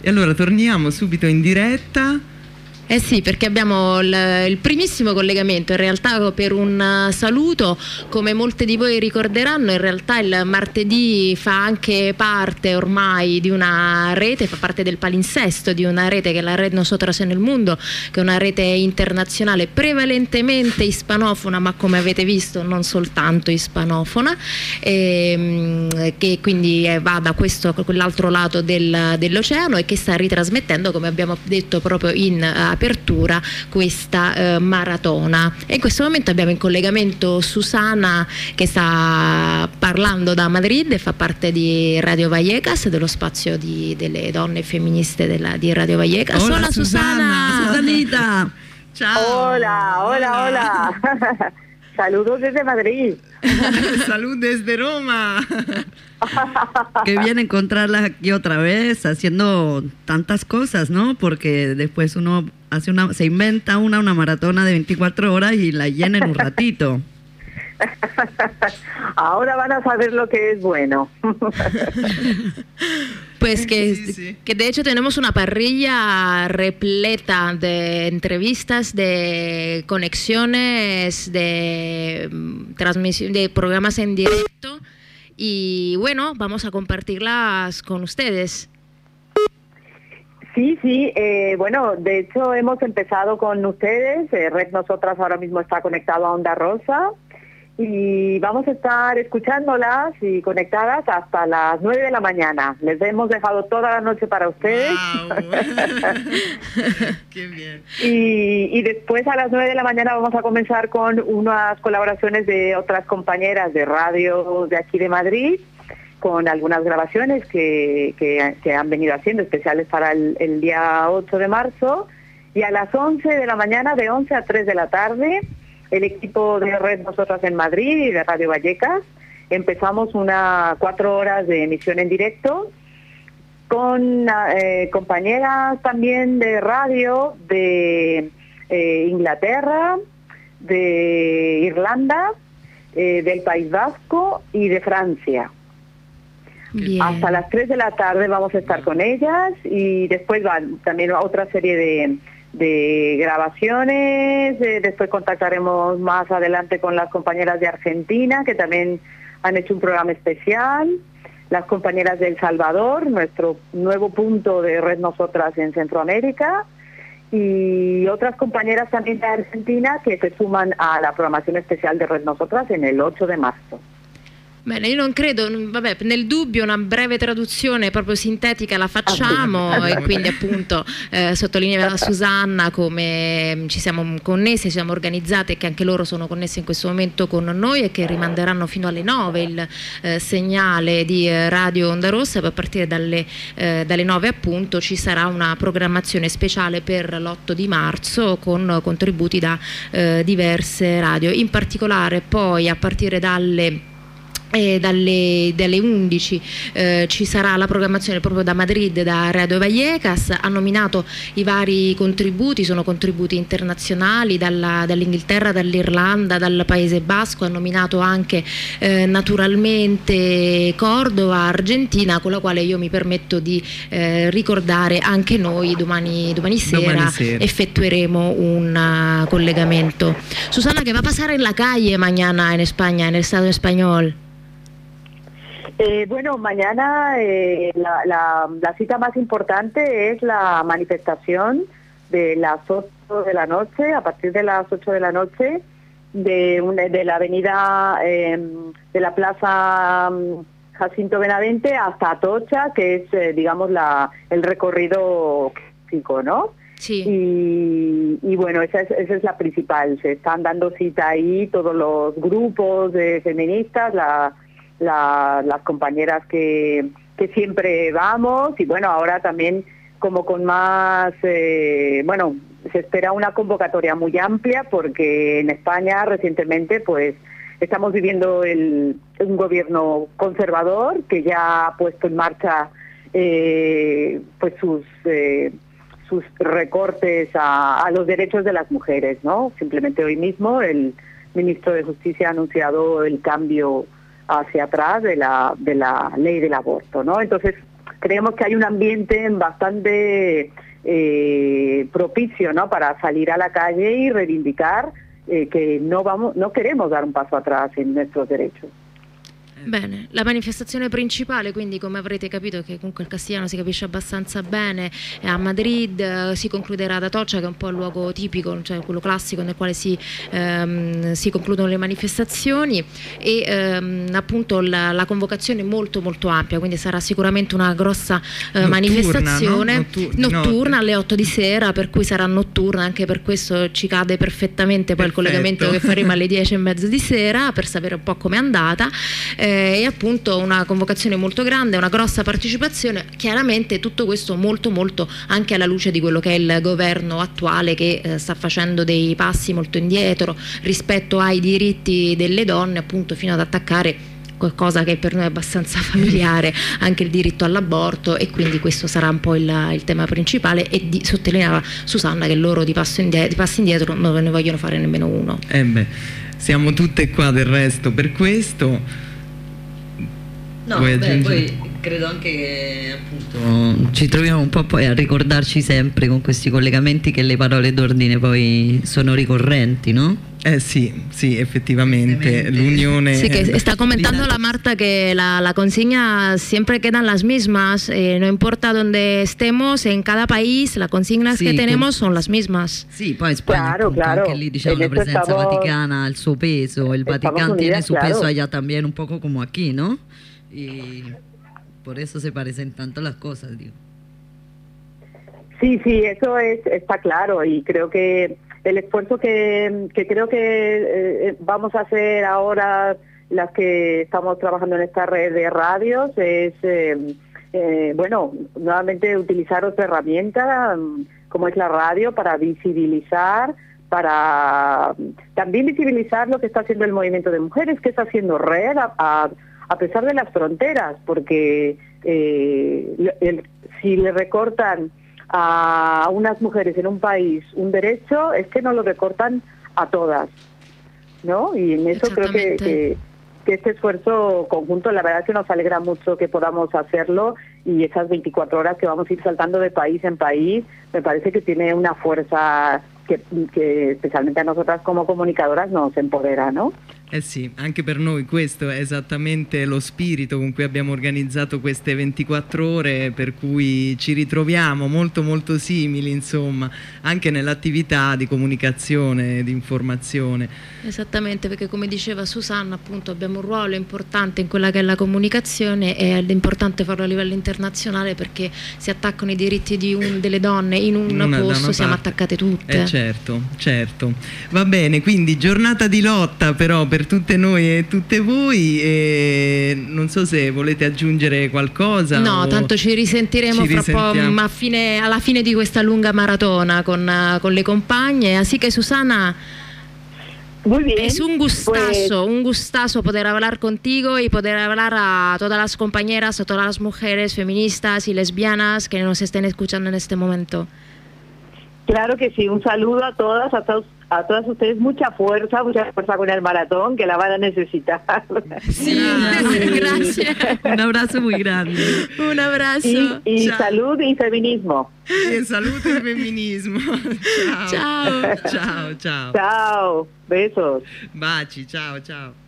E allora torniamo subito in diretta. Eh sì, perché abbiamo il, il, primissimo collegamento, in realtà per un saluto, come molti di voi ricorderanno, in realtà il martedì fa anche parte ormai di una rete, fa parte del palinsesto di una rete che è la Red Nosotras nel Mondo, che è una rete internazionale prevalentemente ispanofona, ma come avete visto non soltanto ispanofona, e, ehm, che quindi va da questo quell'altro lato del, dell'oceano e che sta ritrasmettendo, come abbiamo detto proprio in apertura questa eh, maratona. E in questo momento abbiamo in collegamento Susana che sta parlando da Madrid e fa parte di Radio Vallecas, dello spazio di, delle donne femministe della, di Radio Vallecas. Hola, hola Susana. Susanita. Ciao. Hola, hola, hola. Saludos desde Madrid. Salud desde Roma. Qué bien encontrarla aquí otra vez haciendo tantas cosas, ¿no? Porque después uno hace una, se inventa una, una maratona de 24 horas y la llena en un ratito. Ahora van a saber lo que es bueno. Pues que, que de hecho tenemos una parrilla repleta de entrevistas, de conexiones, de mm, transmisión, de programas en directo y bueno, vamos a compartirlas con ustedes. Sí, sí, eh, bueno, de hecho hemos empezado con ustedes, eh, Red Nosotras ahora mismo está conectado a Onda Rosa y vamos a estar escuchándolas y conectadas hasta las 9 de la mañana. Les hemos dejado toda la noche para ustedes. Qué bien. Y, y, después a las 9 de la mañana vamos a comenzar con unas colaboraciones de otras compañeras de radio de aquí de Madrid con algunas grabaciones que, que, han venido haciendo, especiales para el, día 8 de marzo. Y a las 11 de la mañana, de 11 a 3 de la tarde, el equipo de Red Nosotras en Madrid y de Radio Vallecas empezamos una cuatro horas de emisión en directo con eh, compañeras también de radio de eh, Inglaterra, de Irlanda, eh, del País Vasco y de Francia. Hasta las 3 de la tarde vamos a estar con ellas y después van también otra serie de, de grabaciones. Eh, después contactaremos más adelante con las compañeras de Argentina que también han hecho un programa especial. Las compañeras de El Salvador, nuestro nuevo punto de Red Nosotras en Centroamérica. Y otras compañeras también de Argentina que se suman a la programación especial de Red Nosotras en el 8 de marzo. Bene, io non credo, vabbè, nel dubbio una breve traduzione proprio sintetica la facciamo ah, e quindi appunto eh, sottolinea Susanna come mm, ci siamo connessi, ci siamo organizzate e che anche loro sono connessi in questo momento con noi e che rimanderanno fino alle 9 il eh, segnale di eh, Radio Onda Rossa. A partire dalle, eh, dalle 9 appunto ci sarà una programmazione speciale per l'8 di marzo con contributi da eh, diverse radio, in particolare poi a partire dalle dalle, dalle 11 eh, ci sarà la programmazione proprio da Madrid, da Radio Vallecas, ha nominato i vari contributi, sono contributi internazionali dall'Inghilterra, dall'Irlanda, dal Paese Basco, ha nominato anche eh, naturalmente Cordova, Argentina, con la quale io mi permetto di eh, ricordare anche noi domani, domani, sera, domani, sera, effettueremo un uh, collegamento. Susana, che va a passare in la calle mañana in Spagna, nel Stato español? Eh, bueno, mañana eh, la, la, la, cita más importante es la manifestación de las 8 de la noche, a partir de las 8 de la noche, de, una, de la avenida eh, de la Plaza mm, Jacinto Benavente hasta Atocha, que es, eh, digamos, la, el recorrido físico, ¿no? Sí. Y, y, bueno, esa es, esa es la principal. Se están dando cita ahí todos los grupos de feministas, la la, las compañeras que, que siempre vamos y bueno, ahora también como con más, eh, bueno, se espera una convocatoria muy amplia porque en España recientemente pues estamos viviendo el, un gobierno conservador que ya ha puesto en marcha eh, pues sus eh, sus recortes a, a los derechos de las mujeres, ¿no? Simplemente hoy mismo el ministro de Justicia ha anunciado el cambio hacia atrás de la, de la ley del aborto, ¿no? Entonces, creemos que hay un ambiente bastante eh, propicio ¿no? para salir a la calle y reivindicar eh, che no, vamos, no queremos dar un passo atrás en nuestros derechos. Bene, la manifestazione principale, quindi come avrete capito che comunque il castigliano si capisce abbastanza bene, è a Madrid, eh, si concluderà ad Atocha che è un po' il luogo tipico, cioè quello classico nel quale si, ehm, si concludono le manifestazioni e ehm, appunto la, la, convocazione è molto molto ampia, quindi sarà sicuramente una grossa eh, notturna, manifestazione no? Nottur notturna alle 8 di sera, per cui sarà notturna, anche per questo ci cade perfettamente poi Perfetto. il collegamento che faremo alle 10 e mezza di sera per sapere un po' com'è andata. Eh, eh, e appunto una convocazione molto grande, una grossa partecipazione, chiaramente tutto questo molto molto anche alla luce di quello che è il governo attuale che eh, sta facendo dei passi molto indietro rispetto ai diritti delle donne appunto fino ad attaccare qualcosa che per noi è abbastanza familiare, anche il diritto all'aborto e quindi questo sarà un po' il, il tema principale e di, sottolineava Susanna che loro di, indietro, di passi indietro non ne vogliono fare nemmeno uno. Eh beh, siamo tutte qua del resto per questo. No, beh, poi credo anche che appunto ci troviamo un po' poi a ricordarci sempre con questi collegamenti che le parole d'ordine poi sono ricorrenti, no? Eh sì, sì, effettivamente l'unione... Sí, que está comentando la Marta que la, la consigna siempre quedan las mismas, eh, no importa dónde estemos, en cada país las consignas sí, que tenemos son las mismas. Sì, poi Spagna claro, appunto, claro. anche lì diciamo la presenza estamos, vaticana il suo peso, il Vaticano tiene su claro. peso allá también un poco como aquí, ¿no? Y por eso se parecen tanto las cosas, digo. Sí, sí, eso es, está claro y creo que el esfuerzo que, creo que eh, vamos a hacer ahora las que estamos trabajando en esta red de radios es, eh, eh, bueno, nuevamente utilizar otra herramienta mm, como es la radio para visibilizar, para también visibilizar lo que está haciendo el movimiento de mujeres, que está haciendo red a pesar de las fronteras, porque eh, si le recortan a unas mujeres en un país un derecho, es que no lo recortan a todas, ¿no? Y en eso creo que, que, este esfuerzo conjunto, la verdad es que nos alegra mucho que podamos hacerlo y esas 24 horas que vamos a ir saltando de país en país, me parece que tiene una fuerza que, que especialmente a nosotras como comunicadoras nos empodera, ¿no? Eh sì, anche per noi questo è esattamente lo spirito con cui abbiamo organizzato queste 24 ore, per cui ci ritroviamo molto molto simili, insomma, anche nell'attività di comunicazione, di informazione. Esattamente, perché come diceva Susanna, appunto abbiamo un ruolo importante in quella che è la comunicazione e è importante farlo a livello internazionale perché si attaccano i diritti un, delle donne in un una, posto, siamo attaccate tutte. Eh certo, certo. Va bene, quindi giornata di lotta però per per tutte noi e tutte voi e non so se volete aggiungere qualcosa. No, tanto ci risentiremo ci fra po', ma fine, alla fine di questa lunga maratona con, con le compagne. Así que Susana... Es un gustazo, pues... un gustazo poder hablar contigo y poder hablar a todas las compañeras, a todas las mujeres feministas y lesbianas que nos estén escuchando en este momento. Claro que sí, un saludo a todas, a todos a todas ustedes mucha fuerza, mucha fuerza con el maratón, que la van a necesitar. Sí, gracias. Un abrazo muy grande. Un abrazo. Y, salud y feminismo. Y salud y feminismo. Chao. Chao, chao. Chao. Besos. Baci, chao, chao.